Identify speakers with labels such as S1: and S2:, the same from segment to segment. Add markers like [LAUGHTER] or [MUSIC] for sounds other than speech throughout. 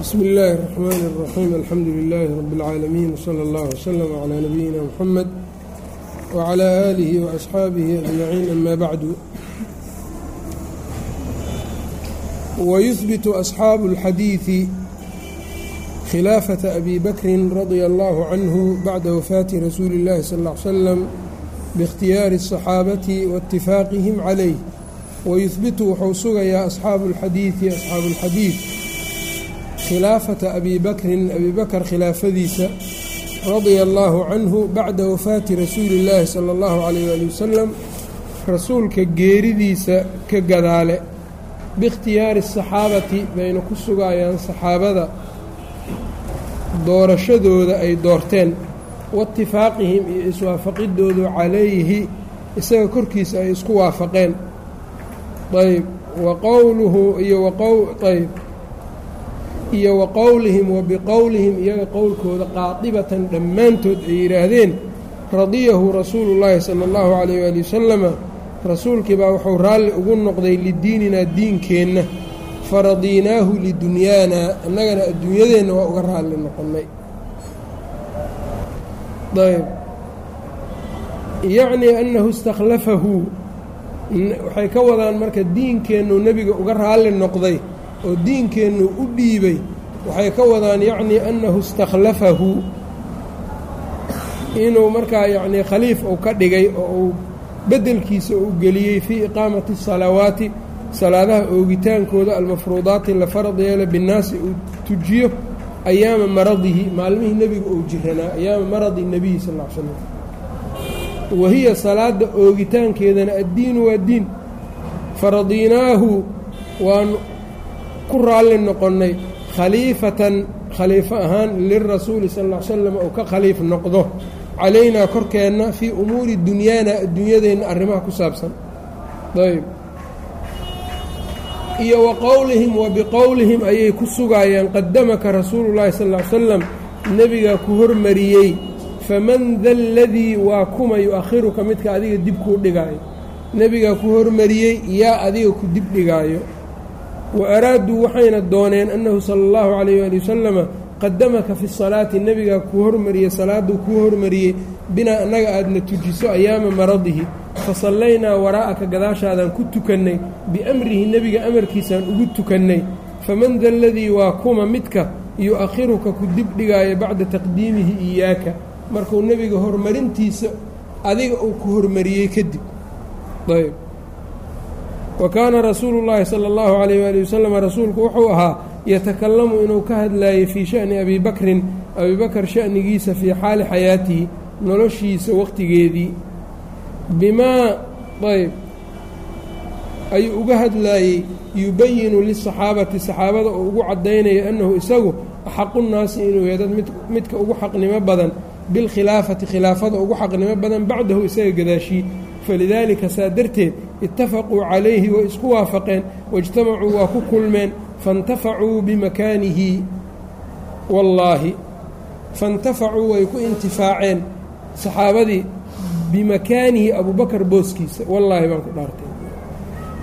S1: bsmi اllahi الرحmn الرaxيim alxamdu لilaahi rab اlcaalamiin wslى اllah wslm عlى nabiyina mxamed wعlى آlihi وأصxaabihi أجmaciin ama bacdu wyhbit أصxaabu اlxadiiثi khilaafaةa abi bakri radia اllah canhu bacda wafaati rasuuli اllahi sal اه ly slam bاkhtiyaari الصaxaabati waاtifaaqihim calayh wayuhbitu wuxuu sugayaa asxaabu اlxadiiثi asxaabu اlxadiiث khilaafata abi bakrin abi bakr khilaafadiisa radia allaahu canhu bacda wafaati rasuuli illaahi sala allahu calayh waali wasalam rasuulka geeridiisa ka gadaale biikhtiyaari asaxaabati bayna ku sugayaan saxaabada doorashadooda ay doorteen waitifaaqihim iyo iswaafaqidoodu calayhi isaga korkiisa ay isku waafaqeen ayb wa qowluhu iyo waqayb iyo wa qowlihim wa biqowlihim iyaga qowlkooda qaadibatan dhammaantood ay yidhaahdeen radiyahu rasuulu llaahi sala allahu calayh waali wasalama rasuulkii baa wuxuu raalli ugu noqday lidiininaa diinkeenna faradiinaahu lidunyaanaa annagana adduunyadeenna waa uga raalli noqonnay. Ayb yacnii annahu istakhlafahu waxay ka wadaan marka diinkeennu nebiga uga raalli noqday oo diinkeennu u dhiibay waxay ka wadaan yacnii annahu istakhlafahu. Inuu markaa yacnii khaliif uu ka dhigay oo uu beddelkiisa uu geliyey fii iqaamati salawaati salaadaha oogitaankooda almafruudaati la farad binnaasi uu tujiyo ayaama maradihi maalmihii nebiga uu jiranaa ayaama maradi nebiyi sal l slam wa hiya salaada oogitaankeedana addiinu waa diin. Faradiinaahu waan ku raalli noqonnay khaliifatan khaliifo ahaan lirasuuli sal ll slam uu ka khaliif noqdo. Calaynaa korkeenna fii umuuri dunyaana adduunyadeenna arrimaha ku saabsan. Ayb iyo wa qowlihim wa biqowlihim ayay ku sugaayaan qadamaka rasuulu llaahi sal ll salam nebigaa ku hormariyey faman da ladii waa kuma yu-akhiruka midka adiga dib kuu dhigaayo. Nebigaa ku hormariyey yaa adiga ku dib dhigaayo wa araaduu waxayna dooneen annahu sala allahu calayh waali wasalama qadamaka fi salaati nebigaa kuu hormariyey salaaduu kuu hormariyey binaa annaga aadna tujiso ayaama maradihi. Fa sallaynaa waraa'aka gadaashaadaan ku tukannay biamrihi nebiga amarkiisaan ugu tukannay. Faman da ladii waa kuma midka yu-akhiruka ku dib dhigaayo bacda taqdiimihi iyaaka. Markuu nebiga horumarintiisa adiga uu ku hormariyey kadib ayb wa kaana rasuulu llaahi sala allahu calayh waali wasalam rasuulku wuxuu ahaa yatakalamu inuu ka hadlaayay fii sha'ni abi bakrin abi bakar sha'nigiisa fii xaali xayaatihi noloshiisa waqtigeedii bimaa ayb ayuu uga hadlaayey yubayinu lisaxaabati saxaabada oo ugu caddaynaya annahu isagu axaqu nnaasi inuu yahay dad midka ugu xaqnimo badan bilkhilaafati khilaafada ugu xaqnimo badan bacdahu isaga gadaashii falidaalika saa darteed itafaquu calayhi way isku waafaqeen waijtamacuu waa ku kulmeen faintafacuu bimakaanihi wallaahi faintafacuu way ku intifaaceen saxaabadii bimakaanihi abubakar booskiisa wallaahi baan ku dhaartay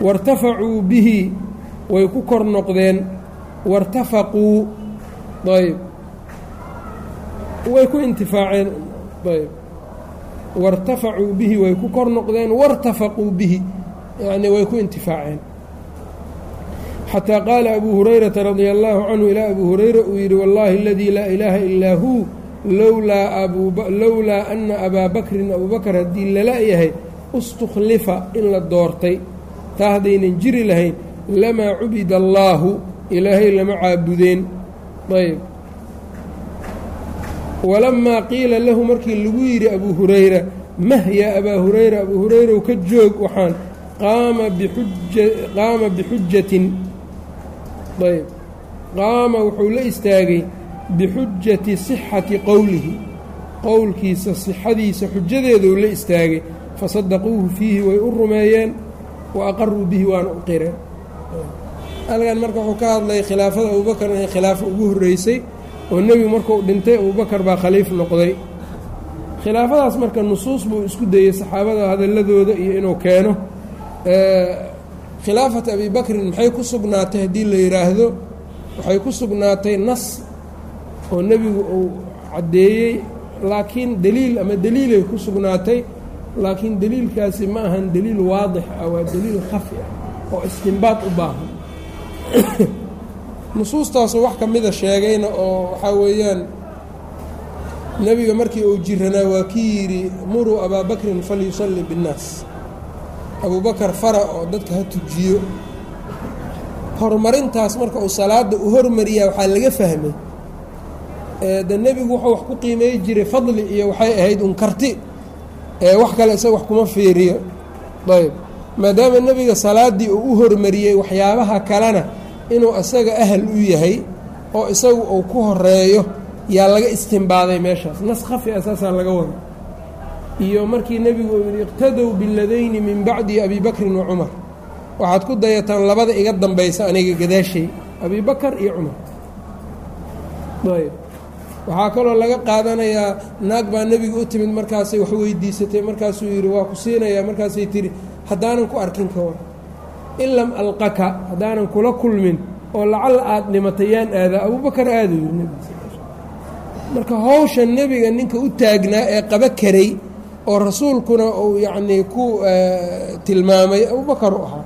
S1: wartafacuu bihi way ku kor noqdeen wartafaquu ayb way ku intifaaceen ayb wartafacuu bihi way ku kor noqdeen wartafaquu bihi yacnii way ku intifaaceen xataa qaala abuu hurayrata radia allaahu canhu ilaa abuu hurayra uu yidhi wallaahi aladii laa ilaaha ilaa huu lowlaa ana abaa bakrin abuu bakar haddii lala yahay istukhlifa in la doortay. taa haddaynan jiri lahayn lamaa cubida allaahu ilaahay lama caabudeen ayb walamaa qiila lahu markii lagu yidhi abuu hurayra mah yaa abaa hurayra abuu hurayrow ka joog waxaan qaama bixujatin ayb. Qaama wuxuu la istaagay bixujati sixati qowlihi. Qowlkiisa sixadiisa xujadeeduu la istaagay. Fasadaquuhu fiihi way u rumeeyeen. Wa aqaruu bihi waana u qireen. Halkan marka wuxuu ka hadlay khilaafada abubakar inay khilaafo ugu horreysay oo nebigu markuu dhintay abubakar baa khaliif noqday. Khilaafadaas marka nusuus buu isku dayey saxaabada hadalladooda iyo inuu keeno. Khilaafata abi bakrin maxay ku sugnaatay haddii la yidhaahdo waxay ku sugnaatay nas oo nebigu uu caddeeyey laakiin deliil ama deliilay ku sugnaatay. Laakiin deliilkaasi ma ahan deliil waadix ah waa deliil khafi ah oo istinbaad u baahan [COUGHS] nusuustaasu wax ka mida sheegayna oo waxaa weeyaan nebiga markii uu jiranaa waa kii yidhi muruu abaa bakrin falyusalli binnaas. Abuubakar fara oo dadka ha tujiyo. Horumarintaas marka uu salaada u hormariyaa waxaa laga fahmay de nebigu wuxuu wax ku qiimeey jiray fadli iyo waxay ahayd un karti wax kale isaga wax kuma fiiriyo. Ayb maadaama nebiga salaaddii uu u hormariyey waxyaabaha kalena inuu isaga ahal u yahay oo isagu uu ku horeeyo yaa laga istimbaaday meeshaas. Nas khafi a saasaa laga wada iyo markii nebigu uu yidhi iqtadow biladayni min bacdi abi bakrin wa cumar. Waxaad ku dayataan labada iga dambaysa aniga gadaashay abi bakar iyo cumar. Ayb waxaa kaloo laga qaadanayaa naag baa nebiga u timid markaasay wax weydiisatay markaasuu yidhi waa ku siinayaa. Markaasay tihi haddaanan ku arkin ka war in lam alqaka haddaanan kula kulmin oo lacalla aada dhimatay yaan aadaa abuubakar yidhi nebiga marka hawsha nebiga ninka u taagnaa ee qaba karay oo rasuulkuna uu yacnii ku tilmaamay abuubakar u ahaa.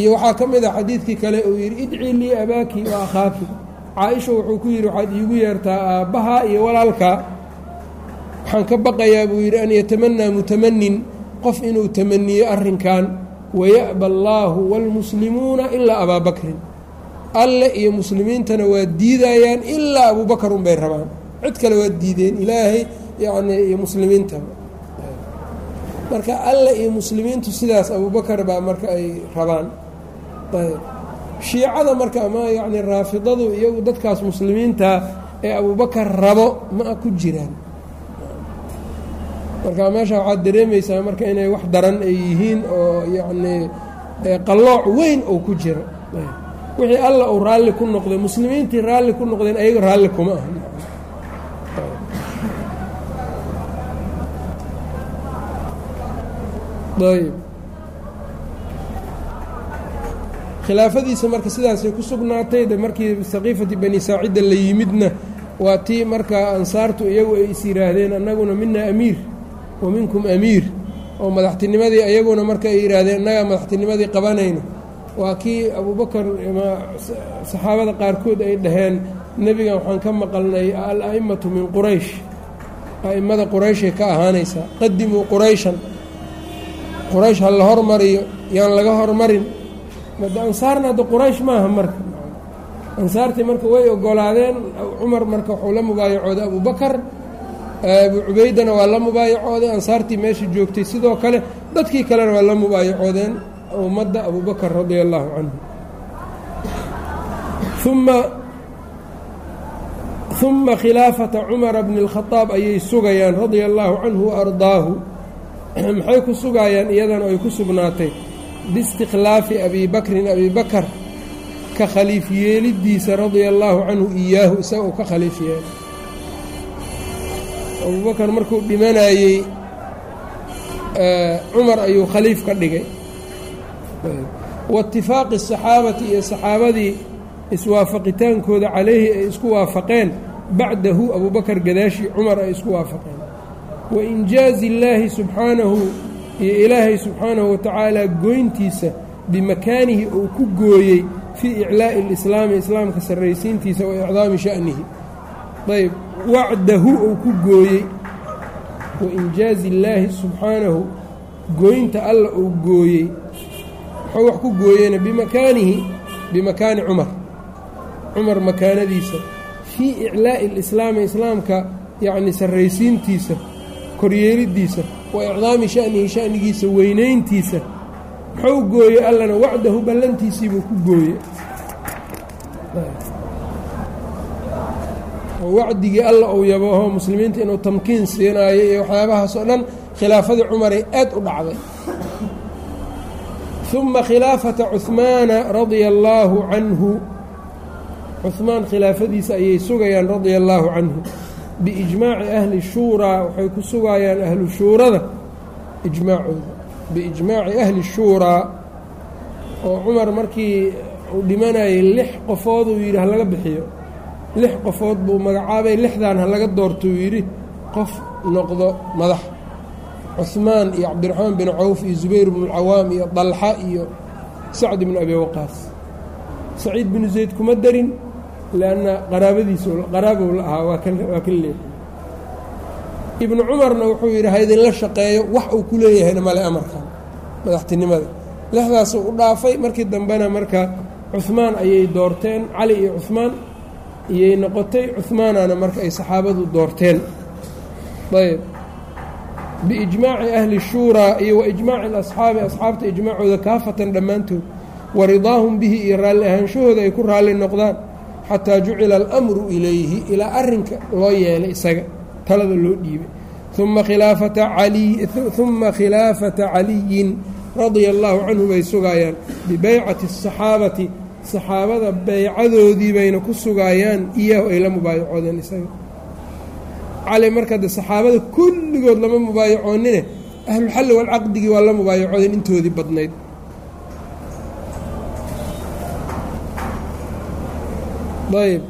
S1: Iyo waxaa ka mid ah xadiidkii kale uu yidhi idcii lii abaaki wa akhaaki caa-isha wuxuu ku yidhi waxaad iigu yeertaa aabbahaa iyo walaalkaa. Waxaan ka baqayaa buu yidhi an yatamanaa mutamanin qof inuu tamaniyo arrinkan waya'ba allaahu waalmuslimuuna ilaa abaa bakrin alle iyo muslimiintana waa diidayaan ilaa abuubakar unbay rabaan cid kale waa diideen ilaahay yacnii iyo muslimiintaba marka alle iyo muslimiintu sidaas abuubakar baa marka ay rabaan ayb shiicada marka ama yacni raafidadu iyagu dadkaas muslimiinta ee abuubakar rabo ma ku jiraan marka meesha waxaad dareemaysaa marka inay wax daran ay yihiin oo yacnii qallooc weyn oo ku jira. Wixii alla uu raalli ku noqday muslimiintii raalli ku noqdeen ayaga raalli kuma aha. Ayb. Khilaafadiisa marka sidaasay ku sugnaatay de markii saqiifati bani saacidda la yimidna waa tii marka ansaartu iyagu ay is yidhaahdeen annaguna mina amiir wa minkum amiir. Oo madaxtinimadii ayaguna marka ay yidhaahdeen annagaa madaxtinimadii qabanayno. Waa kii abuubakar saxaabada qaarkood ay dhaheen nebigan waxaan ka maqalnay al min quraysh. A'immada qurayshay ka ahaanaysaa qadimuu qurayshan. Quraysh ha la hormariyo yaan laga hormarin. Made ansaarna hadda quraysh maaha marka. Ansaartii marka way ogolaadeen cumar marka wuxuu la mubaayacooday abubakar abu cubaydana waa la mubaayacooday ansaartii meesha joogtay. Sidoo kale dadkii kalena waa la mubaayacoodeen ummadda abubakar radia allaahu canhu uma uma khilaafata cumara bni اlkhadaab ayay sugayaan radia allaahu canhu wa ardaahu. Maxay ku sugayaan? Iyadana ay ku sugnaatay. Biistikhlaafi abi bakrin abi bakar ka khaliif yeelidiisa radia allaahu canhu iyaahu isaga uu ka khaliif yeelay abubakar markuu dhimanayey cumar ayuu khaliif ka dhigay. Waitifaaqi asaxaabati iyo saxaabadii iswaafaqitaankooda calayhi ay isku waafaqeen bacdahu abubakar gadaashii cumar ay isku waafaqeen. Wa injaazi illaahi subxaanahu iyo ilaahay subxaanahu watacaala goyntiisa bimakaanihi uu ku gooyey fii iclaa'i alislaami islaamka sarraysiintiisa wa icdaami sha'nihi. Ayb wacdahu uu ku gooyey. Wa injaazi illaahi subxaanahu gooynta alla uu gooyey. Wuxuu wax ku gooyeyna bimakaanihi bimakaani cumar. Cumar makaanadiisa. Fii iclaa'i alislaami islaamka yacni sarraysiintiisa koryeelidiisa wa icdaami sha'nihi sha'nigiisa weynayntiisa. Muxuu gooyey allana wacdahu ballantiisiibuu ku gooye wacdigii alla uu yabaho muslimiinta inuu tamkiin siinaayo iyo waxyaabahaas oo dhan khilaafadii cumaray aad u dhacday. Uma khilaafata cuhmaana radia allaahu canhu. Cuhmaan khilaafadiisa ayay sugayaan radia allaahu canhu. Biijmaaci ahli shuuraa waxay ku sugayaan ahlu shuurada. Ijmaacooda. Biijmaaci ahli shuuraa oo cumar markii uu dhimanayay lix qofooduu yidhi ha laga bixiyo lix qofood buu magacaabay lixdan ha laga doortuu yidhi qof noqdo madax. Cuhmaan iyo cabdiraxmaan bin cawf iyo zubayr bnu alcawaam iyo dalxa iyo sacd bnu abi waqaas. Saciid binu zayd kuma darin lanna qaraabadiisu qaraabow la ahaa waa ka leehay ibnu cumarna wuxuu yidhi ha idinla shaqeeyo wax uu ku leeyahayna male amarkan madaxtinimada. Lixdaasuu u dhaafay markii dambena marka cuhmaan ayay doorteen cali iyo cuhmaan iyay noqotay cuhmaanana marka ay saxaabadu doorteen. Ayb. Biijmaaci ahli shuuraa iyo wa ijmaaci alasxaabi asxaabta ijmaacooda kaafatan dhammaantood wa ridaahum bihi iyo raalli ahaanshahooda ay ku raalli noqdaan xataa jucila alamru ilayhi ilaa arrinka loo yeelay isaga talada loo dhiibay. Uma khilaafata caliyin radia allaahu canhu bay sugaayaan bibeycati asaxaabati saxaabada beycadoodii bayna ku sugaayaan iyaahu ay la mubaayacoodeen isaga. Cali marka de saxaabada kulligood lama mubaayacoonine ahlulxalli walcaqdigii waa la mubaayacoodeen intoodii badnayd. Ayb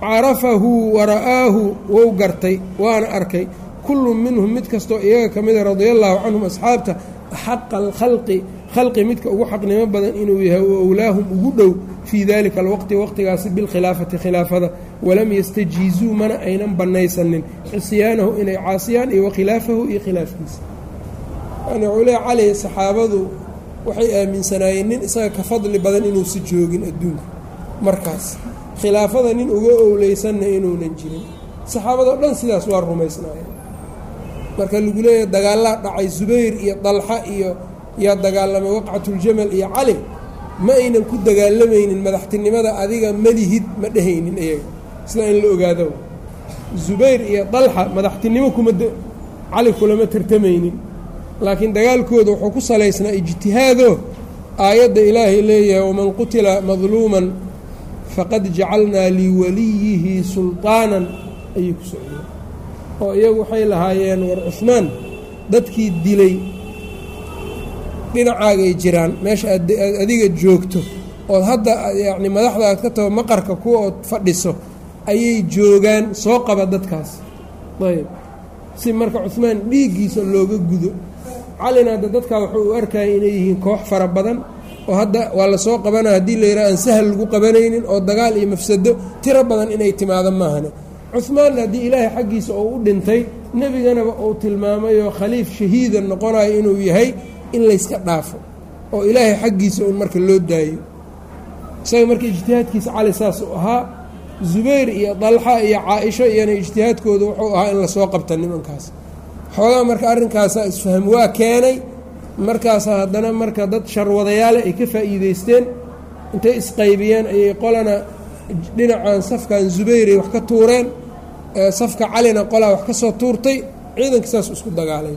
S1: carafahu wara'aahu wou gartay waana arkay kullu minhum mid kastoo iyaga ka mida radia allaahu canhum asxaabta xaqa alkhalqi khalqi midka ugu xaqnimo badan inuu yahay wa owlaahum ugu dhow fii dalika alwaqti waqtigaasi bilkhilaafati khilaafada. Walam yastajiizuu mana aynan bannaysanin. Cisyaanahu inay caasiyaan iyo wakhilaafahu iyo khilaafkiisa. Yani leeya cali saxaabadu waxay aaminsanaayeen nin isaga ka fadli badan inuusi joogin adduunka. Markaas khilaafada nin uga owleysanna inuunan jirin. Saxaabadoo dhan sidaas waa rumaysnaayeen. Marka lagu leeyahay dagaallaa dhacay subayr iyo dalxa iyo yaa dagaalamay waqcatuljamal iyo cali ma aynan ku dagaalamaynin madaxtinimada adiga malihid ma dhehaynin iyaga. Sidaa in la ogaado. Zubayr iyo dalxa madaxtinimo kuma cali kulama tartamaynin. Laakiin dagaalkooda wuxuu ku salaysnaa ijtihaado. Aayadda ilaahay leeyahay waman qutila madluuman faqad jacalnaa liwaliyihi sulطaanan ayay ku socdeen oo iyagu waxay lahaayeen war cusmaan dadkii dilay dhinacaagay jiraan meesha adiga joogto ood hadda yacni madaxda aad ka taho maqarka kuwa ood fadhiso ayay joogaan soo qaba dadkaas. Ayb si marka cusmaan dhiiggiisa looga gudo calina hadda dadkaa wuxuu u arkaya inay yihiin koox fara badan oo hadda waa la soo qabana haddii la yidhaha aan sahal lagu qabanaynin oo dagaal iyo mafsado tiro badan inay timaado maahane. Cuhmaanna haddii ilaahay xaggiisa oo u dhintay nebiganaba uu tilmaamayoo khaliif shahiida noqonayo inuu yahay in layska dhaafo oo ilaahay xaggiisa uun marka loo daayo. Isaga marka ijtihaadkiisa cali saas u ahaa zubayr iyo dalxa iyo caa-isho iyana ijtihaadkooda wuxuu ahaa in la soo qabta nimankaas. Xoogaa marka arrinkaasaa isfaham waa keenay markaasaa haddana marka dad sharwadayaale ay ka faa'iideysteen intay isqaybiyeen ayay qolana dhinacan safkan zubayray wax ka tuureen safka calina qolaa wax ka soo tuurtay ciidanka saas isku dagaalay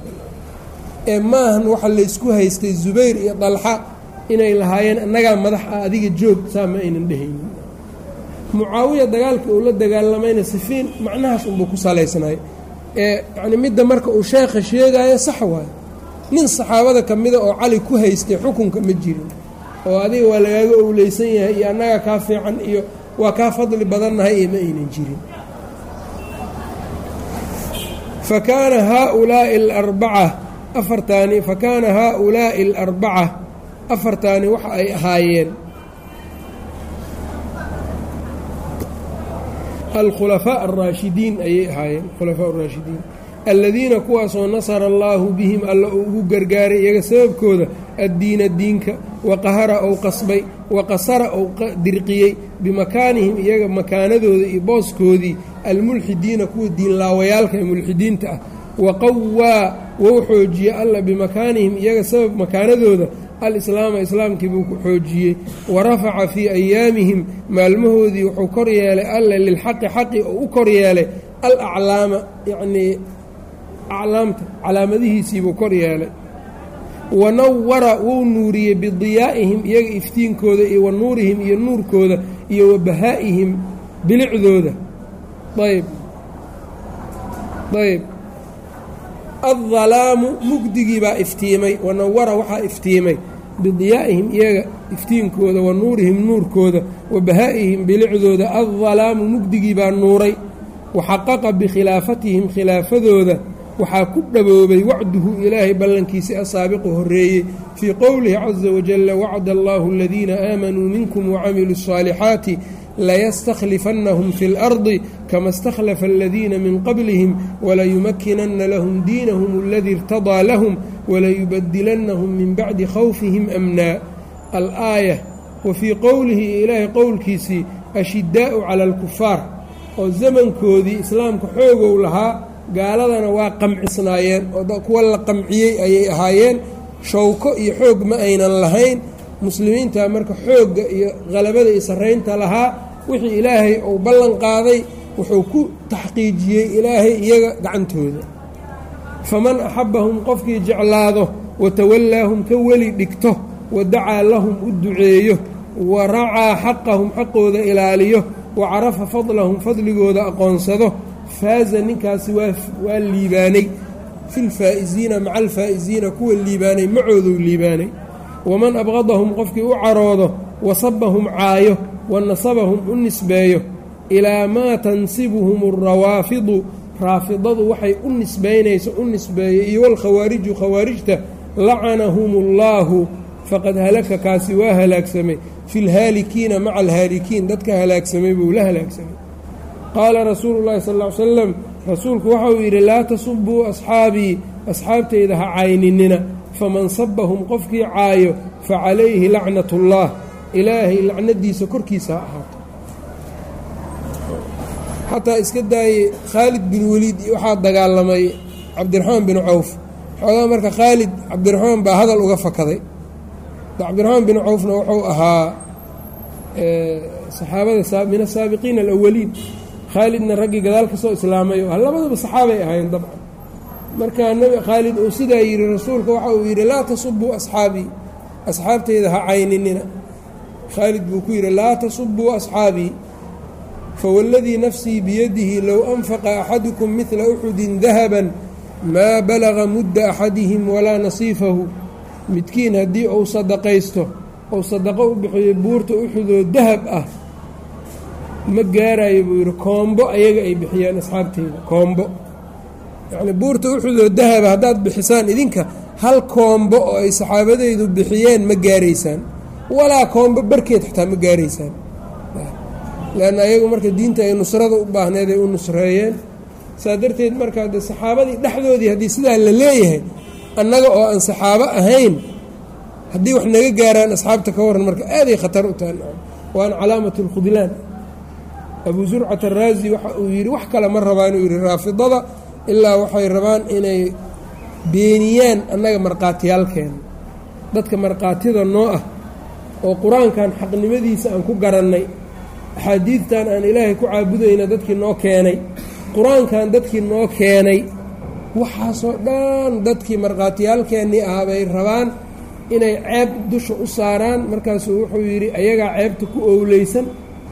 S1: ee maahan waxa laysku haystay zubayr iyo dalxa inay lahaayeen annagaa madax ah adiga joog saa ma aynan dhehaynin mucaawiya dagaalka uu la dagaalamayna sifiin macnahaas unbuu ku salaysnay ee yacni midda marka uu sheekha sheegaayo sax waayo. Nin saxaabada ka mida oo cali ku haystay xukunka ma jirin. Oo adiga waa lagaaga owleysan yahay iyo annagaa kaa fiican iyo waa kaa fadli badannahay iyo ma aynan jirin. Fa kaana haaulaa'i alarbaca afartaani fa kaana haaulaa'i alarbaca afartaani waxa ay ahaayeen. Alkhulafaa alraashidiin ayay ahaayeen khulafaa araashidiin aladiina kuwaasoo nasara allaahu bihim alla uu ugu gargaaray iyaga sababkooda addiina diinka wa qahara ou qasbay wa qasara ou dirqiyey bimakaanihim iyaga makaanadooda iyo booskoodii almulxidiina kuwa diinlaawayaalka ee mulxidiinta ah wa qawaa wou xoojiyey alla bimakaanihim iyaga sabab makaanadooda alislaama islaamkii buu ku xoojiyey wa rafaca fii ayaamihim maalmahoodii wuxuu kor yeelay alle lilxaqi xaqi oo u kor yeelay alaclaama yacnii aclaamta calaamadihiisiibuu kor yeelay wa nawara wou nuuriyey bidiyaa'ihim iyaga iftiinkooda iyo wa nuurihim iyo nuurkooda iyo wa bahaa'ihim bilicdooda ayb ayb addalaamu mugdigii baa iftiimay wanawara waxaa iftiimay bidiyaa'ihim iyaga iftiinkooda wa nuurihim nuurkooda wa bahaa'ihim bilicdooda addalaamu mugdigii baa nuuray wa xaqaqa bikhilaafatihim khilaafadooda waxaa ku dhaboobay wacduhu ilaahay ballankiisii asaabiqu horreeyey fii qowlihi caza wajalla wacda allahu aladiina aamanuu minkum wacamiluu الصaalixaati layastakhlifannahum fi اlardi kama اstakhlafa aladiina min qablihim walayumakinanna lahum diinahum aladii irtadaa lahum walayubadilannahum min bacdi khawfihim amnaa alaaya wa fii qowlihi ilaahay qowlkiisii ashidaa'u cala alkufaar oo zamankoodii islaamka xoogow lahaa gaaladana waa qamcisnaayeen oo kuwa la qamciyey ayay ahaayeen shawko iyo xoog ma aynan lahayn muslimiinta marka xoogga iyo qalabada iyo sarraynta lahaa wixii ilaahay uu ballan qaaday wuxuu ku taxqiijiyey ilaahay iyaga gacantooda. Faman axabbahum qofkii jeclaado watawallaahum ka weli dhigto wa dacaa lahum u duceeyo wa racaa xaqahum xaqooda ilaaliyo wa carafa fadlahum fadligooda aqoonsado faaza ninkaasi waa liibaanay. Fi lfaa'isiina maca alfaa'isiina kuwa liibaanay macooduu liibaanay. Waman abqadahum qofkii u caroodo wasabahum caayo wa nasabahum u nisbeeyo ilaa maa tansibuhum alrawaafidu raafidadu waxay u nisbaynayso u nisbeeyo iyo walkhawaariju khawaarijta lacanahum اllaahu faqad halaka kaasi waa halaagsamay fi lhaalikiina maca alhaalikiin dadka halaagsamay buu la halaagsamay qaala rasuulu llahi sal ly slam rasuulku waxa uu yidhi laa tasubuu asxaabii asxaabtayda ha cayninina faman sabahum qofkii caayo fa calayhi lacnat اllah ilaahay lacnadiisa korkiisa ha ahaato. Xataa iska daayey khaalid bin weliid waxaa dagaalamay cabdiraxmaan bin cawf. Xoogaa marka khaalid cabdiraxmaan baa hadal uga fakaday. Cabdiraxmaan bin cawfna wuxuu ahaa saxaabada min asaabiqiina alawaliin khaalidna raggii gadaal ka soo islaamay oo labadaba saxaabay ahayn dabcan. Marka nabi khaalid uu sidaa yidhi rasuulka waxa uu yidhi laa tasubuu asxaabii. Asxaabteyda ha cayninina khaalid buu ku yidhi laa tasubuu asxaabii fawاladii nafsii biyadihi low anfaqa axadukum midla uxudin dahaban maa balaga mudda axadihim walaa nasiifahu. Midkiin haddii uu sadaqaysto ou sadaqo u bixiyo buurta uxudoo dahab ah ma gaarayo buu yidhi koombo ayaga ay bixiyaan asxaabteyda koombo. Yacnii buurta uxudoo dahaba haddaad bixisaan idinka hal koombo oo ay saxaabadeydu bixiyeen ma gaaraysaan walaa koombo barkeed xataa ma gaaraysaan leanna ayagu marka diinta ay nusrada u baahneed ay u nusreeyeen saa darteed markaa de saxaabadii dhexdoodii haddii sidaa la leeyahay annaga oo aan saxaabo ahayn haddii wax naga gaaraan asxaabta ka warran marka aaday khatar u tahay. Waana calaamatu اlkhudlaan abu zurcat araazi waxa uu yidhi wax kale ma rabaan uu yidhi raafidada ilaa waxay rabaan inay beeniyaan annaga markhaatiyaalkeena dadka markhaatida noo ah oo qur'aankan xaqnimadiisa aan ku garannay axaadiidtan aan ilaahay ku caabudayna dadkii noo keenay qur'aankan dadkii noo keenay waxaasoo dhan dadkii markhaatiyaalkeennii ah bay rabaan inay ceeb dusha u saaraan. Markaasuu wuxuu yidhi ayagaa ceebta ku owleysan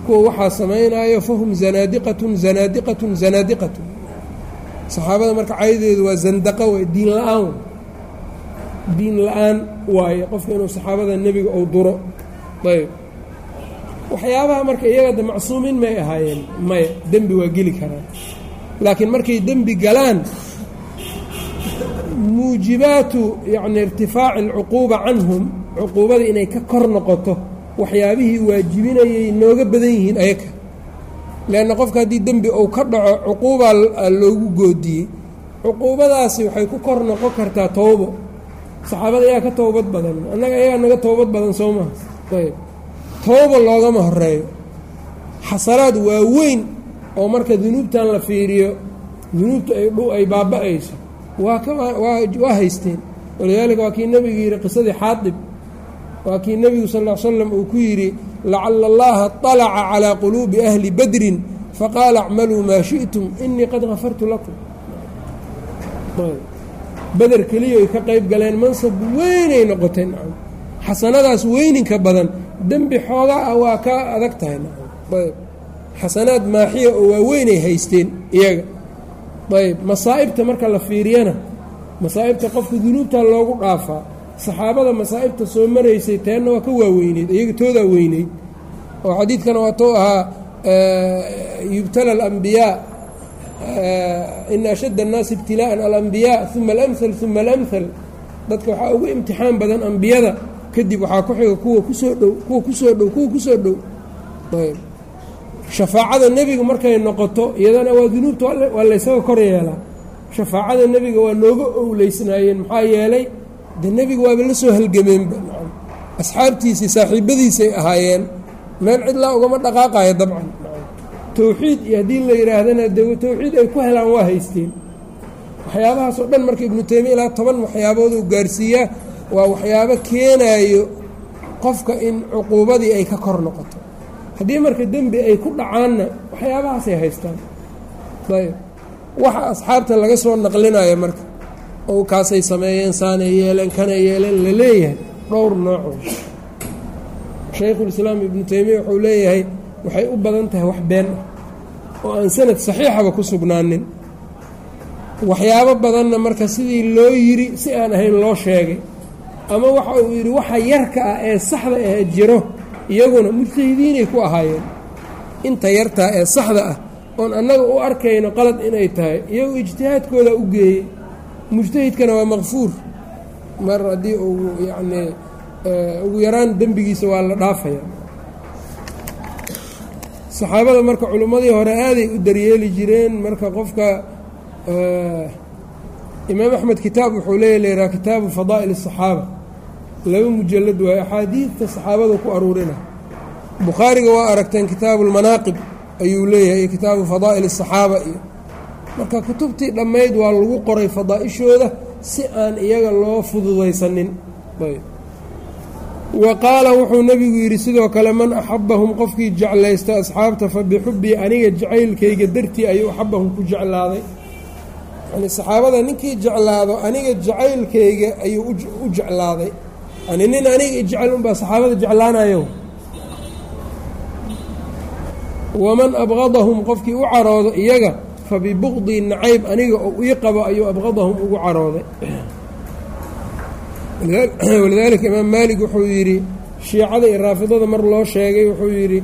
S1: kuwa waxaa samaynaayo fahum zanaadiqatun zanaadiqatun zanaadiqatun. Saxaabada marka caydeedu waa zandaqo way diin la'aan diin la'aan waaye qofka inuu saxaabada nebiga ou duro. Ayb. Waxyaabaha marka iyagada macsuumiin may ahaayeen maya dembi waa geli karaan. Laakiin markay dembi galaan muujibaatu yacni irtifaaci alcuquuba canhum cuquubada inay ka kor noqoto waxyaabihii waajibinayay nooga badan yihiin ayaga. Leanna qofka haddii dembi uu ka dhaco cuquubaa loogu goodiyey. Cuquubadaasi waxay ku kor noqon kartaa towbo saxaabada ayaa ka towbad badan annaga ayaa naga towbad badan soo maha ayb towba loogama horeeyo xasanaad waaweyn oo marka dunuubtan la fiiriyo dunuubta ay baaba-ayso waa waa haysteen walidaalika waa kii nebigu yidhi qisadii xaadib waa kii nebigu sal l slam uu ku yidhi lacala allaha طalaca calىa quluubi ahli badrin faqaala acmaluu maa shiئtum inii qad gafartu lakum beder keliya ay ka qayb galeen mansab weynay noqoteen xasanadaas weyninka badan dembi xoogaa ah waa ka adag tahay ayb. Xasanaad maaxiya oo waaweynay haysteen iyaga. Ayb. Masaa'ibta marka la fiiriyana masaa'ibta qofka dunuubta loogu dhaafaa saxaabada masaa'ibta soo maraysay teenna waa ka waaweyneyd iyaga toodaa weyneyd oo xadiidkana waa tou ahaa yubtala alambiyaa ina ashadda annaasi ibtilaa'an alambiyaa uma alamhal uma alamhal dadka waxaa ugu imtixaan badan ambiyada kadib waxaa ku xiga kuwa ku soo dhow kuwa ku soo dhow kuwa ku soo dhow ayb shafaacada nebiga markay noqoto iyadana waa dunuubta waa laysaga kor yeelaa shafaacada nebiga waa nooga owleysnaayeen maxaa yeelay de nebiga waaba la soo halgameenba asxaabtiisii saaxiibadiisay ahaayeen meel cidlaa ugama dhaqaaqayo dabcan towxiid iyo haddii la yidhaahdana de towxiid ay ku helaan waa haysteen. Waxyaabahaas oo dhan marka ibnu taymiya ilaa toban waxyaabood uu gaarsiiyaa waa waxyaabo keenaayo qofka in cuquubadii ay ka kor noqoto. Haddii marka dembi ay ku dhacaanna waxyaabahaasay haystaan. Ayb waxa asxaabta laga soo naqlinayo marka oo kaasay sameeyeen saanay yeeleen kanay yeeleen la leeyahay dhowr nooco shaykhulislaam ibnu taymiya wuxuu leeyahay waxay u badan tahay wax been ah oo aan sanad saxiixaba ku sugnaanin. Waxyaabo badanna marka sidii loo yiri si aan ahayn loo sheegay. Ama waxa uu yidhi waxa yarka ah ee saxda ah jiro iyaguna mujtahidiinay ku ahaayeen. Inta yartaa ee saxda ah oon annaga u arkayno qalad inay tahay iyagu ijtihaadkooda u geeyey. Mujtahidkana waa maqfuur. Mar haddii uu yacnii ugu yaraan dembigiisa waa la dhaafaya saxaabada marka culimmadii hore aaday u daryeeli jireen. Marka qofka eh, imaam axmed kitaab wuxuu leeya leeraa kitaabu fadaa'il asaxaaba laba mujalad waayo axaadiidta saxaabada ku aruurina. Bukhaariga waa aragteen kitaabu almanaaqib ayuu leeyahay iyo kitaabu fadaa'il asaxaaba iyo marka kutubtii dhammayd waa lagu qoray fadaa'ishooda si aan iyaga loo fududaysanin wa qaala wuxuu nebigu yidhi sidoo kale man axabahum qofkii jeclaysta asxaabta fa bixubbii aniga jacaylkayga dartii ayuu axabahum ku jeclaaday. Yani saxaabada ninkii jeclaado aniga jacaylkayga ayuu u jeclaaday. Yani nin aniga ijecel unbaa saxaabada jeclaanayo waman abqadahum qofkii u caroodo iyaga fa bibuqdii nacayb aniga oo ii qabo ayuu abqadahum ugu carooday walidaalika imaam maalik wuxuu yidhi shiicada iyo raafidada mar loo sheegay wuxuu yidhi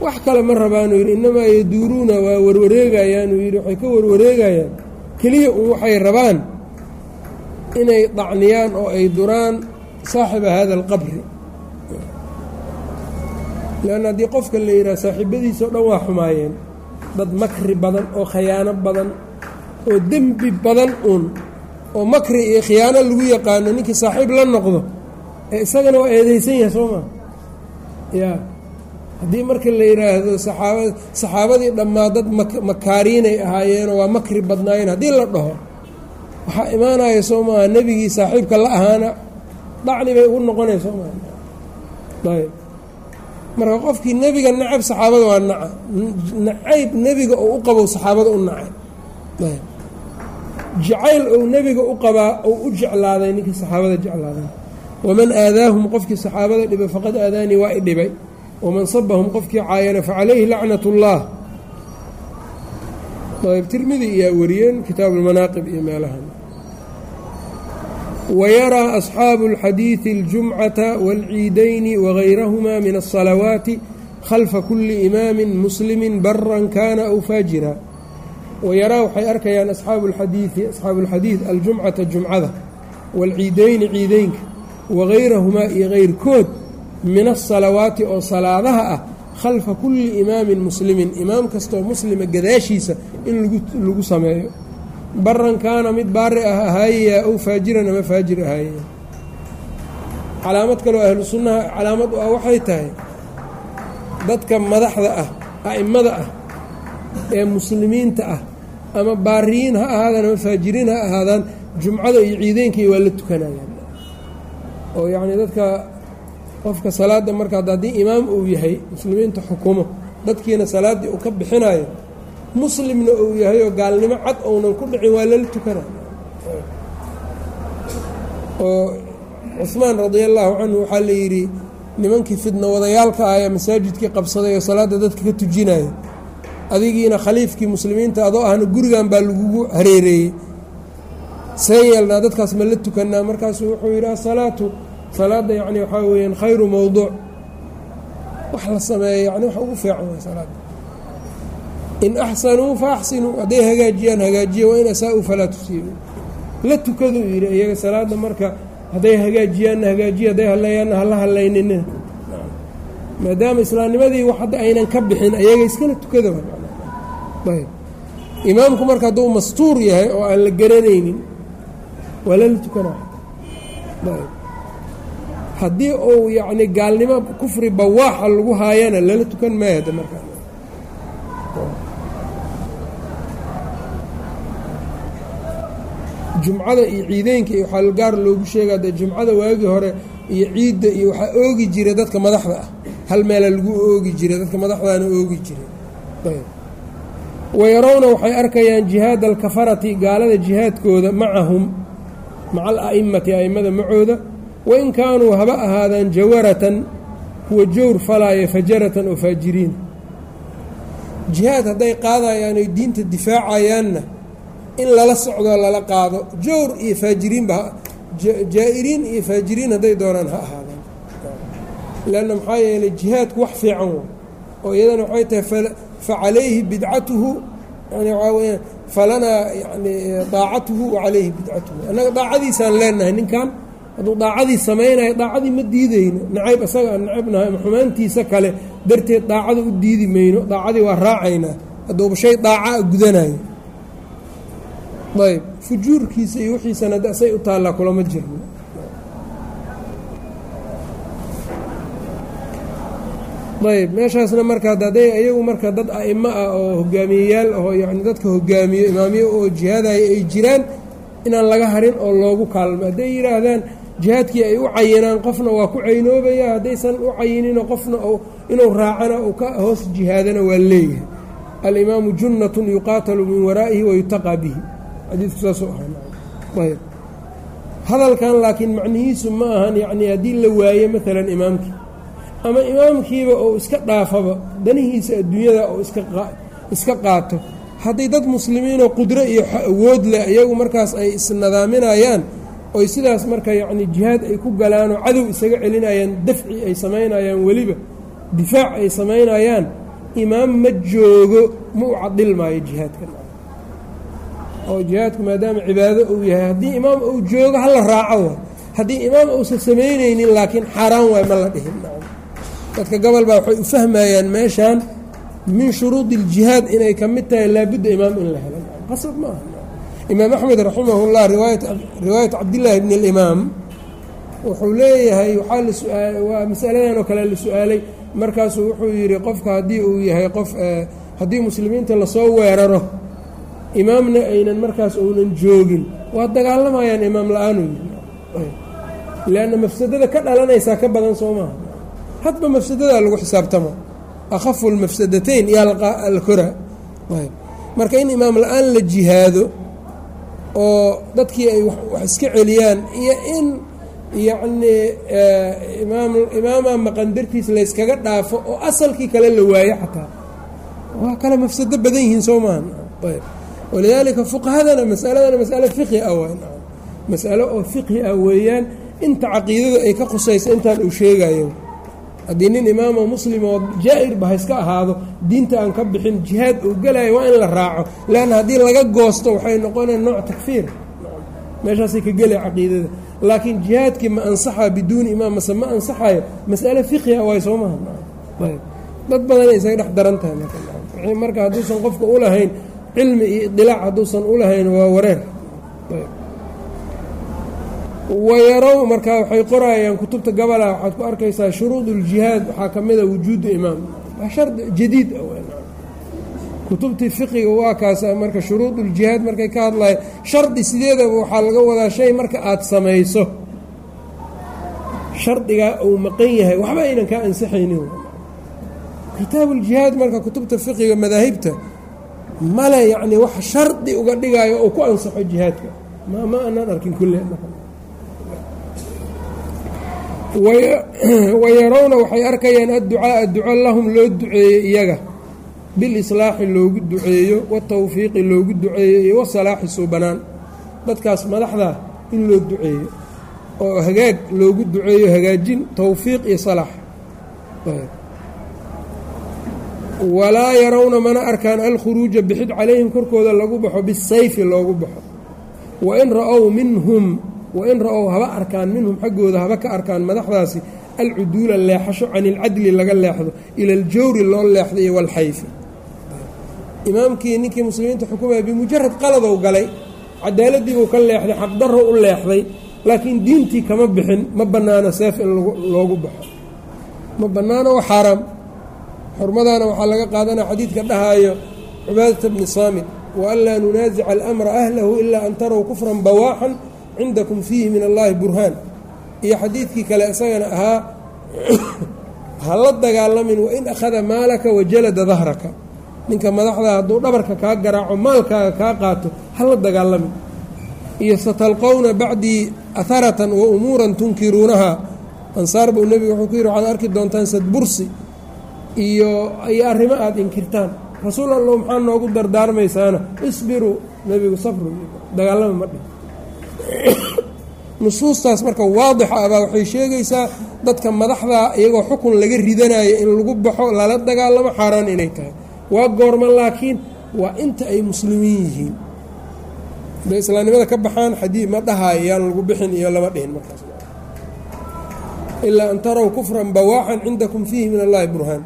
S1: wax kale ma rabaanuu yidhi innamaa yaduuruuna waa warwareegayaanuu yidhi waxay ka warwareegayaan. Keliya un waxay rabaan inay dacniyaan oo ay duraan saaxiba hada alqabri leanna haddii qofka la yidhaha saaxiibadiisa o dhan waa xumaayeen. Dad makri badan oo khayaano badan oo dembi badan uun oo makri iyo khiyaano lagu yaqaano ninkii saaxiib la noqdo ee isagana waa eedeysan yahay soo maa yaa haddii marka la yidhaahdo saxaaba saxaabadii dhammaa dad makaariinay ahaayeenoo waa makri badnaayeen haddii la dhaho waxaa imaanaya soo maaha nebigii saaxiibka la ahaana dhacni bay ugu noqonaya soo maa ayb. Marka qofkii nebiga nacab saxaabada waa naca nacayb nebiga oo u qabow saxaabada u nacay. Ayb jacayl ou nebiga u qabaa ou u jeclaaday ninkii saxaabada jeclaaday waman aadaahum qofkii saxaabada dhibay faqad aadaanii waa i dhibay waman sabahum qofkii caayana facalayhi lacnat اllah ayb tirmidi iyaa wariyeen kitaabu lmanaaqib iyo meelahan wayaraa asxaabu اlxadiidi اljumcata wاlciidayni wagayrahuma min الصalawaati khalfa kuli imaami muslimi baran kana aw faajira wayaraa waxay arkayaan asxaabu alxadiidi asxaabu alxadiid aljumcata jumcada waalciideyni ciideynka wagayrahumaa iyo kayrkood min asalawaati oo salaadaha ah khalfa kulli imaamin muslimin imaam kastoo muslima gadaashiisa in lagu sameeyo baran kaana mid baari ah ahaayeyaa ow faajiran ama faajir ahaayeya calaamad kaloo ahlu sunnaha calaamad u ah waxay tahay dadka madaxda ah a'immada ah ee muslimiinta ah ama baariyiin ha ahaadaan ama faajiriin ha ahaadaan jumcada iyo ciideynkii waa la tukanayaan oo yacnii dadka qofka salaadda marka haddii imaam uu yahay muslimiinta xukumo dadkiina salaaddii uu ka bixinayo muslimna uu yahay oo gaalnimo cad ounan ku dhicin waa lala tukanaya oo cuhmaan radia allaahu canhu waxaa la yidhi nimankii fidno wadayaalka ee masaajidkii qabsaday oo salaadda dadka ka tujinaya adigiina khaliifkii muslimiinta adoo ahna gurigan baa lagugu hareereeyey see yeelnaa dadkaas ma la tukanaa markaasuu wuxuu yidhi asalaatu salaadda yacni waxaa weeyaan khayru mowduuc wax la sameeyo yani wax ugu fiican way salaadda. In axsanuu fa axsinuu hadday hagaajiyaan hagaajiya wa in asaa-uu falaa tusiibuu la tukaduu yidhi iyaga salaadda marka hadday hagaajiyaanna hagaajiya hadday halleeyaanna hala hallaynina maadaama islaamnimadii wax hadda aynan ka bixin ayaga iskala tukada ayb. Imaamku marka hadduu mastuur yahay oo aan la garanaynin waa lala tukanaa ayb. Haddii uu yacni gaalnimo kufri bawaaxa lagu haayana lala tukan maayo hadda markaa jumcada iyo ciideynka iyo waxaa gaar loogu sheegaa dee jumcada waagii hore iyo ciidda iyo waxaa oogi jiray dadka madaxda ah hal meela lagu oogi jiray dadka madaxdaana oogi jiray. Wayarawna waxay arkayaan jihaada alkafarati gaalada jihaadkooda macahum maca ala'imati a'immada macooda wain kaanuu haba ahaadaan jawaratan kuwa jowr falaaya fajaratan oo faajiriin. Jihaad hadday qaadayaan oy diinta difaacayaanna in lala socdoo lala qaado jowr iyo faajiriinba jaa'iriin iyo faajiriin hadday doonaan ha ahaadaan leanna maxaa yeelay jihaadku wax fiican wa oo iyadana waxay tahay facalayhi bidcatuhu yani waxaa weyaan falanaa yani daacatuhu wacalayhi bidcatuhu annaga daacadiisaan leenahay ninkan hadduu daacadii samaynayo daacadii ma diideyno nacayb asaga aan nacabnahay ama xumaantiisa kale darteed daacada u diidi mayno daacadii waa raacaynaa hadduuba shay daacaa gudanayo ayb fujuurkiisa iyo wixiisana de say u taallaa kulama jirno ayb meeshaasna marka ayagu marka dad a'imo ah oo hogaamiyeyaal ahoo yani dadka hogaamiyo imaamiyo oo jihaadaya ay jiraan inaan laga harin oo loogu kaalmo. Hadday yidhaahdaan jihaadkii ay u cayinaan qofna waa ku caynoobaya haddaysan u cayinino qofna inuu raacana uu ka hoos jihaadana waa leeyahay. Alimaamu junnatun yuqaatalu min waraa'ihi wayutaqaa bihi. Hadalkan laakiin macnihiisu ma ahan yacni haddii la waaye maalan imaamkii ama imaamkiiba oo iska dhaafaba danihiisa adduunyada oo iska qaato. Haddii dad muslimiinoo qudro iyo awood leh iyagu markaas ay isnadaaminayaan oy sidaas marka yacni jihaad ay ku galaanoo cadow isaga celinayaan dafci ay samaynayaan weliba difaac ay samaynayaan imaam ma joogo ma u cadil maayo jihaadka oo jihaadku maadaama cibaado uu yahay haddii imaam uu joogo hala raaco waay haddii imaam uusan samaynaynin laakiin xaaraan waay ma la dhihin dadka gobol baa waxay u fahmayaan meeshaan min shuruudi اljihaad inay ka mid tahay laabudda imaam in la helo. Qasab ma aha. Imaam axmed raximahullah riwaayat cabdillaahi bni اlimaam wuxuu leeyahay waa masaladan oo kale la su'aalay. Markaasu wuxuu yidhi qofka haddii uu yahay qof eh, haddii muslimiinta la soo weeraro imaamna aynan markaas ounan joogin. Waa dagaalamayaan imaam la'aanu yii lianna mafsadada ka dhalanaysaa ka badan soo maaha hadba mafsadadaa lagu xisaabtama akhafu lmafsadatayn yaa la koraa. Marka in imaam la'aan la jihaado oo dadkii ay wax iska celiyaan iyo in yacnii imaam imaamaa maqan dartiis layskaga dhaafo oo asalkii kale la waayo xataa. Waa kale mafsado badan yihiin soo maaha walidaalika fuqahadana masaladana masalo fiqhi ah waay masalo oo fiqhi ah weeyaan inta caqiidada ay ka khusaysa intaan uu sheegayo haddii nin imaamo muslim oo jaa-irba ha iska ahaado diinta aan ka bixin jihaad uu gelayo waa in la raaco. Leanna haddii laga goosto waxay noqonaya nooc takfiir. Meeshaasay ka gelaya caqiidada. Laakiin jihaadkii ma ansaxaa biduuni imaam mase ma ansaxayo mas'ale fiqhiga waay soo maha ayb. Dad badanay isaga dhex daran tahay marka. Hadduusan qofka u lahayn cilmi iyo idilaac hadduusan u lahayn waa wareer wayarow markaa waxay qorayaan kutubta gabola waxaad ku arkaysaa shuruud uljihaad waxaa ka mida wujuudu imaam. Waa shardi jadiid kutubtii fiqiga waa kaasa marka shuruud uljihaad markay ka hadlayan shardi sideedaba waxaa laga wadaa shay marka aad samayso. Shardigaa uu maqan yahay waxba aynan kaa ansixaynin. Kitaabuuljihaad marka kutubta fiqiga madaahibta male yacni wax shardi uga dhigaayo oo ku ansaxo jihaadka. Ma ma anaan arkin kulle [CLEARS THROAT] wayarawna waxay arkayaan adducaaa duco lahum loo duceeyo iyaga. Bilislaaxi loogu duceeyo watawfiiqi loogu duceeyo iyo wasalaaxi suubanaan dadkaas madaxda in loo duceeyo oo hagaag loogu duceeyo hagaajin towfiiq iyo salaax. Walaa yarawna mana arkaan alkhuruuja bixid calayhim korkooda lagu baxo bisayfi loogu baxo. Wain ra'ow minhum wain ra'ow haba arkaan minhum xaggooda haba ka arkaan madaxdaasi alcuduula leexasho can ilcadli laga leexdo ila aljawri loo leexdo iyo walxayfi imaamkii ninkii muslimiinta xukumaya bimujarad qaladow galay cadaaladiibuu ka leexday xaqdarro u leexday laakiin diintii kama bixin ma bannaano seef in loogu baxo ma bannaano waa xaaraam xurmadaana waxaa laga qaadanaya xadiidka dhahaayo cibaadata bni saamit waan laa nunaasica alamra ahlahu ilaa an tarow kufran bawaaxan cindakum fiihi min allaahi burhaan iyo xadiidkii kale isagana ahaa ha la dagaalamin wain akhada maalaka wajalada dahraka ninka madaxda hadduu dhabarka kaa garaaco maalkaaga kaa qaato ha la dagaalamin iyo satalqowna bacdii aharatan wa umuuran tunkiruunaha ansaar buu nebigu wuxuu ku yidhi waxaad arki doontaan sadbursi iyo iyo arrimo aada inkirtaan rasuul allow maxaa noogu dardaarmaysaana isbiruu nebigu sabru dagaalama ma dhih [COUGHS] nusuustaas marka waadixa abaa waxay sheegaysaa dadka madaxdaa iyagoo xukun laga ridanayo in lagu baxo lala dagaalamo xaaraan inay tahay. Waa goorma laakiin waa inta ay muslimiin yihiin. Haday islaamnimada ka baxaan xadii ma dhahaayo yaan lagu bixin iyo lama dhihin markaas. Ilaa an tarow kufran bawaaxan cindakum fiihi min allahi burhaan.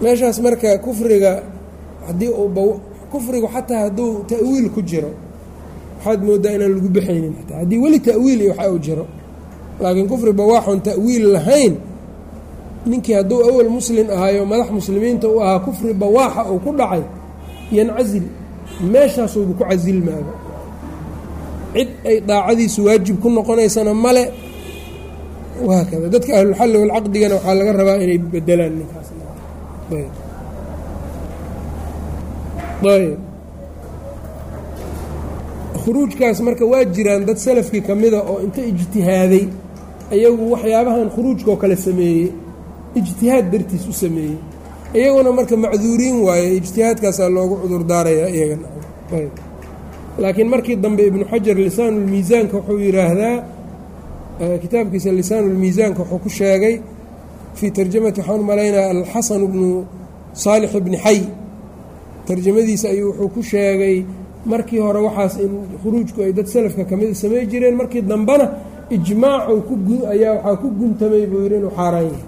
S1: Meeshaas marka kufriga haddii uu kufrigu xataa hadduu ta'wiil ku jiro waxaad moodaa inaan lagu baxaynin xataa haddii weli ta'wiil iyo waxa uu jiro laakiin kufri bawaaxoon ta'wiil lahayn. Ninkii hadduu awal muslin ahaayo madax muslimiinta u ahaa kufri bawaaxa uu ku dhacay. Yancazil meeshaasuuba ku casilmaaga cid ay daacadiisu waajib ku noqonaysana male wahaakada dadka ahlulxalli walcaqdigana waxaa laga rabaa inay bedelaan ninkaas. Ayb khuruujkaas marka waa jiraan dad salafkii ka mida oo inta ijtihaaday iyagu waxyaabahan khuruujkaoo kale sameeyey ijtihaad dartiis u sameeyey. Iyaguna marka macduuriin waaye ijtihaadkaasaa loogu cudurdaarayaa iyagana laakiin markii dambe ibnu xajar lisaanulmiisaanka wuxuu yidhaahdaa kitaabkiisa lisaanulmiisaanka wuxuu ku sheegay fii tarjamati waxaan u malaynaa alxasan bnu saalix bni xay. Tarjamadiisa ayuu wuxuu ku sheegay markii hore waxaas in khuruujku ay dad salafka ka mida samey jireen markii dambena ijmaacu ayaa waxaa ku guntamay buu yidhi inuu xaaraan yahay.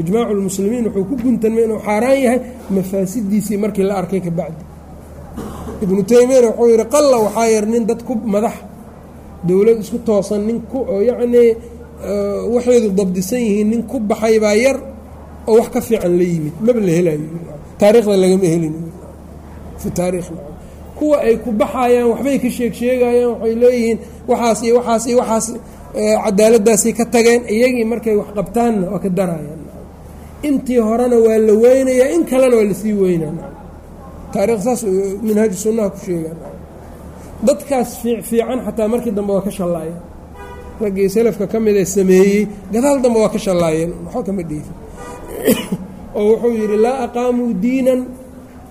S1: Ijmaacu lmuslimiin wuxuu ku guntamay inuu xaaraan yahay mafaasidiisii markii la arkay ka bacdi. Ibnu taymiyana wuxuu yidhi qalla waxaa yar nin dad ku madax dowlad isku toosan nin ku oo yacnii waxaydu dabdisan yihiin nin ku baxay baa yar oo wax ka fiican la yimid. Maba la helayo taariikhda lagama helin. Fi taariikh kuwa ay ku baxayaan waxbay ka sheeg sheegayaan waxay leeyihiin waxaas iyo waxaas iyo waxaas cadaaladdaasay ka tageen iyagii markay wax qabtaanna waa ka darayaan. Intii horena waa la weynayaa in kalena waa la sii weynaa. Taarikh saas minhaaju sunnaha ku sheegaan. Dadkaas fiican xataa markii dambe waa ka shallaayeen. Raggii salafka ka mida sameeyey gadaal dambe waa ka shallaayeen. Waxba kama dhiifin. [COUGHS] Oo wuxuu yidhi laa aqaamuu diinan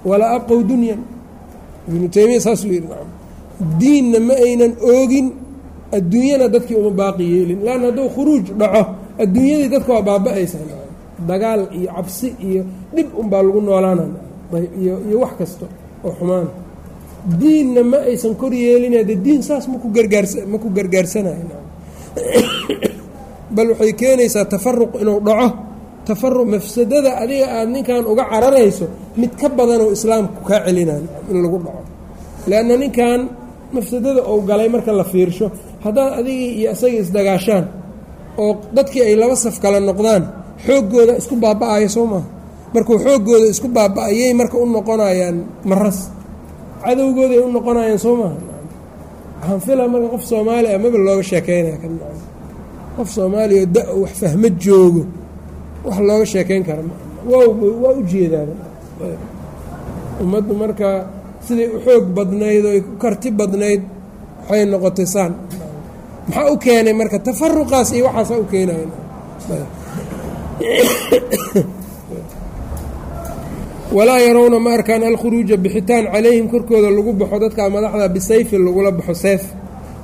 S1: walaa abqow dunyan ibnu taymiya saasuu yidhi diinna ma aynan oogin adduunyana dadkii uma baaqi yeelin laanna hadduu khuruuj dhaco adduunyadii dadka waa baaba-aysa dagaal iyo cabsi iyo dhib unbaa lagu noolaana iyo iyo wax kasta oo xumaan. Diinna ma aysan kor yeelina de diin saas maku gargaarsa ma ku gargaarsanayo [COUGHS] bal waxay keenaysaa tafaruq inuu dhaco tafaruq mafsadada adiga aada ninkan uga cararayso mid ka badanoo islaamku kaa celinaan in lagu dhaco. Leanna ninkan mafsadada uu galay marka la fiirsho haddaad adigii iyo isagii isdagaashaan oo dadkii ay laba saf kale noqdaan xooggooda isku baaba-ayo soo maaha. Markuu xooggooda isku baaba-ayay marka u noqonayaan maras. Cadowgooday u noqonayaan soo maaha. Waxaan marka qof soomaali ah maba looga sheekeynaya qof soomaaliya oo da- wax fahmo joogo wax looga sheekeyn kara waa u jeedaaba ummaddu marka siday u xoog badnayd oo karti badnayd waxay noqotay saan. Maxaa u keenay marka tafaruqaas iyo waxaasaa u keenaya walaa yarawna ma arkaan alkhuruuja bixitaan calayhim korkooda lagu baxo dadkaa madaxda bisayfin lagula baxo seef.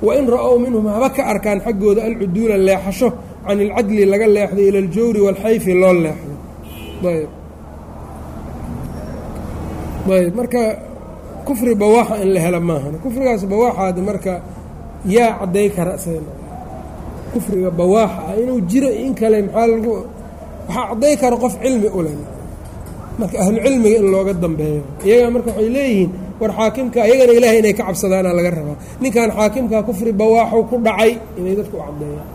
S1: Wain ra'ow minhum haba ka arkaan xaggooda alcuduula leexasho can ilcadli laga leexdo ila aljawri waalxayfi loo leexdo ayb ayb marka kufri bawaaxa in la helo maahan kufrigaas bawaaxaadi marka yaa cadday kara isaga kufriga bawaaxa ah inuu jiro in kale maxaa lagu waxaa cadday kara qof cilmi u marka ahlucilmiga in looga dambeeyo iyagaa marka waxay leeyihiin war xaakimka iyagana ilaahay inay ka cabsadaana laga rabaa ninkan xaakimkaa kufri bawaaxu ku dhacay inay dadku u caddeeyaan ee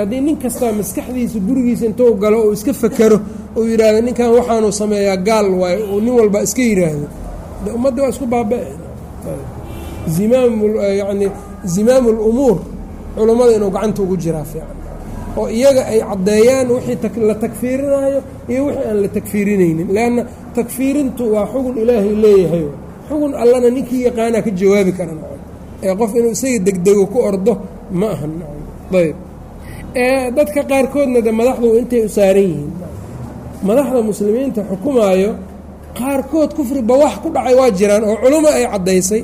S1: haddii nin kastaa maskaxdiisa gurigiisa intuu galo uu iska fakero uu yidhaahdo ninkan waxaanuu sameeyaa gaal waayo uu nin walba iska yidhaahdo. De ummadda waa isku baaba-e zimaam zimaamu lumuur culummada inuu gacanta ugu jiraa fiican. Oo iyaga ay caddeeyaan wixii la takfiirinaayo iyo wixii aan la takfiirinaynin. Leanna takfiirintu waa xugun ilaahay leeyahay. Xugun allana ninkii yaqaanaa ka jawaabi kara nacam ee qof inuu isaga degdego ku ordo ma ahan. Ayb dadka qaarkoodna de madaxdu intay u saaran yihiin. Madaxda muslimiinta xukumaayo qaarkood kufri bawaax ku dhacay waa jiraan oo culimo ay caddaysay.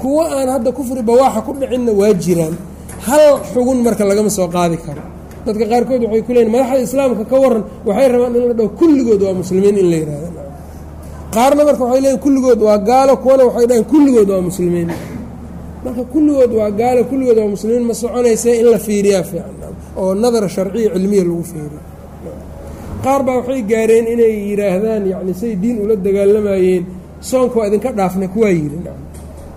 S1: Kuwo aan hadda kufri bawaaxa ku dhicinna waa jiraan. Hal xugun marka lagama soo qaadi karo. Dadka qaarkood waxay ku leeyiin madaxda islaamka ka waran waxay rabaan in la dhaho kulligood waa muslimiin in la yihahdo qaarna marka waxay leeyiin kulligood waa gaalo kuwana waxay dhahaen kulligood waa muslimiin. Marka kulligood waa gaalo kulligood waa muslimiin ma soconaysa in la fiiriyaa fiican oo nadara sharciya cilmiya lagu fiiriyo. Qaar baa waxay gaareen inay yidhaahdaan yacni say diin ula dagaalamayeen soonka waa idinka dhaafnay kuwaa yidhi.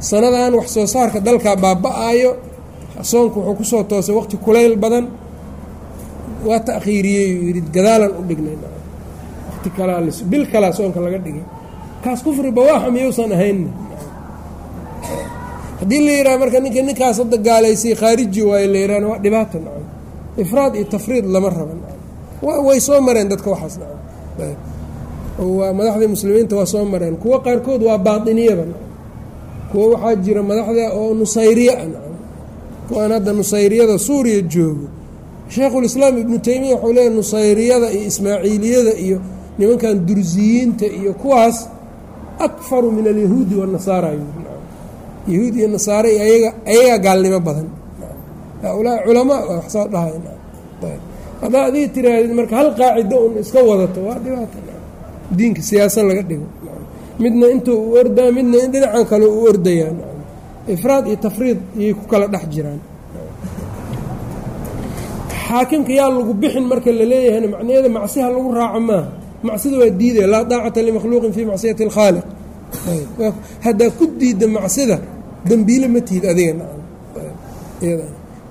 S1: Sanadan wax soo saarka dalkaa baaba-aayo soonku wuxuu ku soo toosay waqti kulayl badan. Waa ta'khiiriyey yidhi gadaalan u dhignay. Waqti kalaa bil kalaa soonka laga dhigay. Kaas kufri bawaaxa miyuusan ahaynna haddii la yidhaha marka ninka ninkaas hadda gaalaysay khaariji waayo la yihahna waa dhibaata. nacam ifraad iyo tafriid lama raba nacam way soo mareen dadka waxaas waa madaxdii muslimiinta waa soo mareen. Kuwo qaarkood waa baatiniyaba kuwo waxaa jira madaxda oo nusayriya. Nacam kuwaan hadda nusayriyada suuriya joogo. Sheekhulislaam ibnu teymiya waxuu leeyahy nusayriyada iyo ismaaciiliyada iyo nimankan dursiyiinta iyo kuwaas akfaru min alyahuudi waanasaara yahuud iyo nasaare ayaga gaalnimo badan haulaa culamaa waa waxsaa dhahay haddaa adii tirahdid marka hal qaacido un iska wadato waa dhibaata diinka siyaasa laga dhigo midna intuu u ordaa midna in dhinacan kale u ordayaa ifraad iyo tafriid iyay ku kala dhex jiraan xaakimka yaa lagu bixin marka la leeyahayna macnaheeda macsiha lagu raaco maaha macsida waa diidaya laa daacata limakhluuqin fii macsiyati اlkhaaliq haddaa ku diidda macsida dembiile ma tihid adiga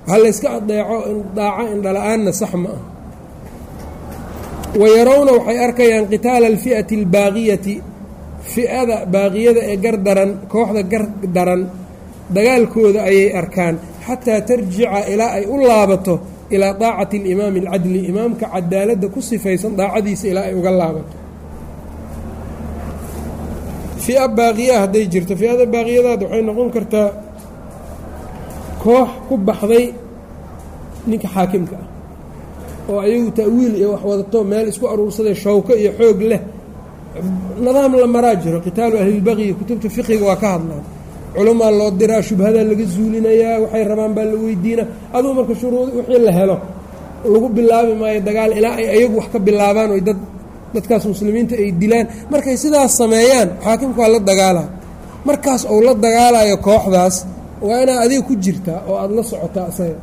S1: waxaa layska adeeco daaco indhala-aanna sax ma ah. Wayarawna waxay arkayaan qitaala alfi'ati albaaqiyati fi'ada baaqiyada ee gardaran kooxda gardaran dagaalkooda ayay arkaan xataa tarjica ilaa ay u laabato ilaa daacati alimaami alcadli imaamka cadaaladda ku sifaysan daacadiisa ilaa ay uga laabato. Fia baaqiya hadday jirto fiada baaqiyadaad waxay noqon kartaa koox ku baxday ninka xaakimka ah oo ayagu ta'wiil iyo wax wadato meel isku aruursaday shawko iyo xoog leh. Nidaam la maraa jiro qitaalu ahlilbaqyi kutubta fiqiga waa ka hadlaan. Culamaa loo diraa shubhadaa laga zuulinayaa waxay rabaan baa la weydiina. Aduu marka shuruud wixii la helo lagu bilaabi maayo dagaal ilaa ay ayagu wax ka bilaabaan oy dad dadkaas muslimiinta ay dilaan. Markay sidaas sameeyaan xaakimka waa la dagaalaa. Markaas ou la dagaalayo kooxdaas waa inaad adiga ku jirtaa oo aada la socotaa isaga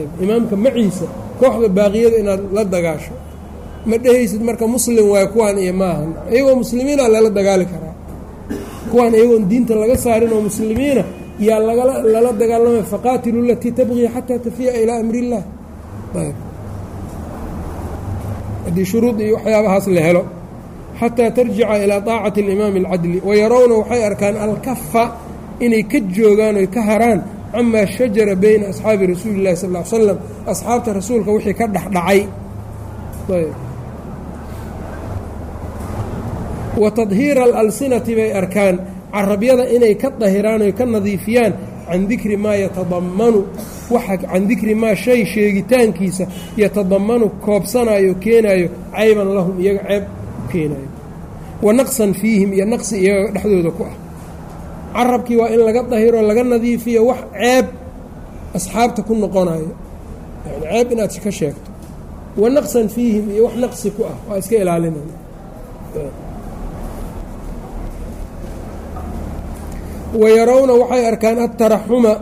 S1: ayb imaamka maciisa kooxda baaqiyada inaad la dagaasho. Ma dhehaysid marka muslim waayo kuwaan iyo maahan iyagoo muslimiina lala dagaali karaa. Kuwaan iyagoon diinta laga saarin oo muslimiina yaa lala dagaalamaya faqaatilu latii tabqii xataa tafiya ilaa amri illah ayb haddii shuruud iyo waxyaabahaas la helo xataa tarjica ilaa daacati alimaami alcadli wayarawna waxay arkaan alkafa inay ka joogaan oy ka haraan camaa shajara bayna asxaabi rasuuli illahi sal l slam asxaabta rasuulka wixii ka dhexdhacay. Wa tadhiira alalsinati bay arkaan carabyada inay ka dahiraan oy ka nadiifiyaan can dikri maa yatadammanu waxa can dikri maa shay sheegitaankiisa yatadammanu koobsanayo keenayo cayban lahum iyaga ceeb u keenayo wa naqsan fiihim iyo naqsi iyaga dhexdooda ku ah carabkii waa in laga dahiro laga nadiifiyo wax ceeb asxaabta ku noqonayo. Yani ceeb inaad ka sheegto. Wa naqsan fiihim iyo wax naqsi ku ah waa iska ilaalinaya wayarawna waxay arkaan ataraxuma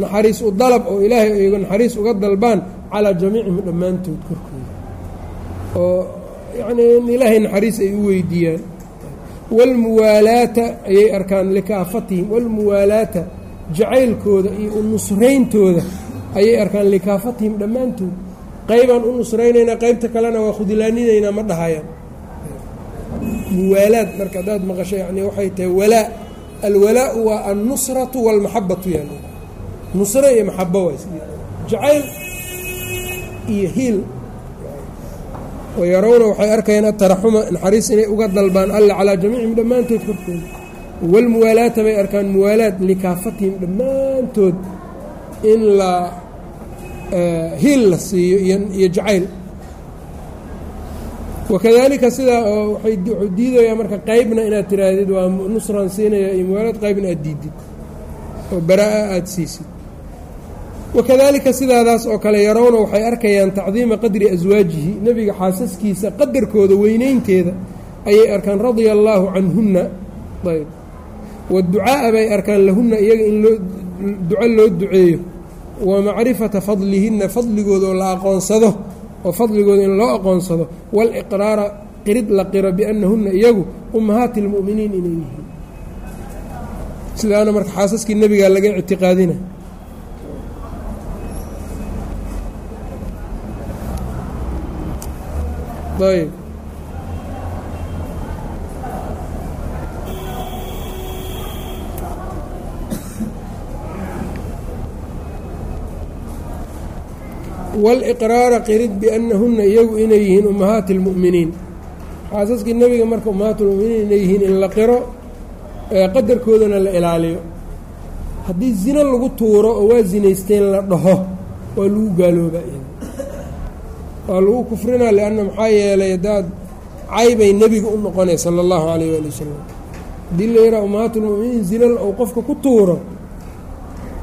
S1: naxariis u dalab oo ilaahay iyago naxariis uga dalbaan calaa jamiicihim dhammaantood korkooda. Oo yacnii in ilaahay naxariis ay u weydiiyaan waalmuwaalaata ayay arkaan likaafatihim waalmuwaalaata jacaylkooda iyo u nusrayntooda ayay arkaan likaafatihim dhammaantood qaybaan u nusraynaynaa qaybta kalena waa khudlaaninaynaa ma dhahayaan muwaalaad marka haddaad maqasho yani waxay tahay walaa alwalaau waa annusratu waalmaxabatu yaal nusro iyo maxabo waay jacayl iyo hiil wayarawna waxay arkayaan ataraxuma naxariis inay uga dalbaan alla calaa jamiicihim dhammaantood korkooda walmuwaalaata bay arkaan muwaalaad likaafatihim dhammaantood in la hiil la siiyo iyo jacayl. Wakadalika sidaa oo wuxuu diidayaa marka qeybna inaad tiraahdid waa nusran siinaya iyo muwaalaad qeybna aad diidid. Oo baraa-a aada siisid wakadalika sidaadaas oo kale yarawna waxay arkayaan tacdiima qadri aswaajihi nebiga xaasaskiisa qadarkooda weyneynteeda ayay arkaan radia allaahu canhunna ayb waducaa'a bay arkaan lahunna iyaga in loo duco loo duceeyo wa macrifata fadlihinna fadligooda oo la aqoonsado oo fadligooda in loo aqoonsado waaliqraara qirid la qiro biannahunna iyagu ummahaati اlmu'miniin inay yihiin sidaana marka xaasaskii nebigaa laga ictiqaadina ayb wاlqraara qirid biannahunna iyagu inay yihiin ummahaati اlmu'miniin xaasaskii nebiga marka ummahaat lmuminiin inay yihiin in la qiro qadarkoodana la ilaaliyo. Haddii zino lagu tuuro oo waa zinaysteen la dhaho waa lagu gaaloobaa waa lagu kufrinaa lianna maxaa yeelay haddaad caybay nebiga u noqonay sala allahu calayh waali wasalam haddii la yidhaha ummahaat lmuminiin zina ou qofka ku tuuro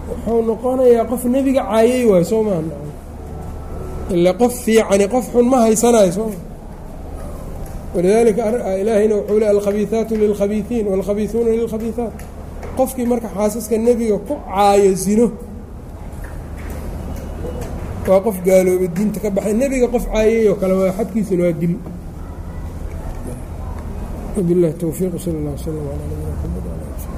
S1: wuxuu noqonayaa qof nebiga caayay waayo soo maa ila qof fiicani qof xun ma haysanayo sooma walidaalika ilaahayna wuxuu le alkhabiihaatu lilkhabiiiin waalkhabiiuuna lilkhabiihaat qofkii marka xaasaska nebiga ku caayo zino waa qof gaaloobay diinta ka baxay nebiga qof caayay oo kale waa xadkiisuna waa dil. Wabilahi towfiiq sal اllah wslm alى nabina mxamed wala ali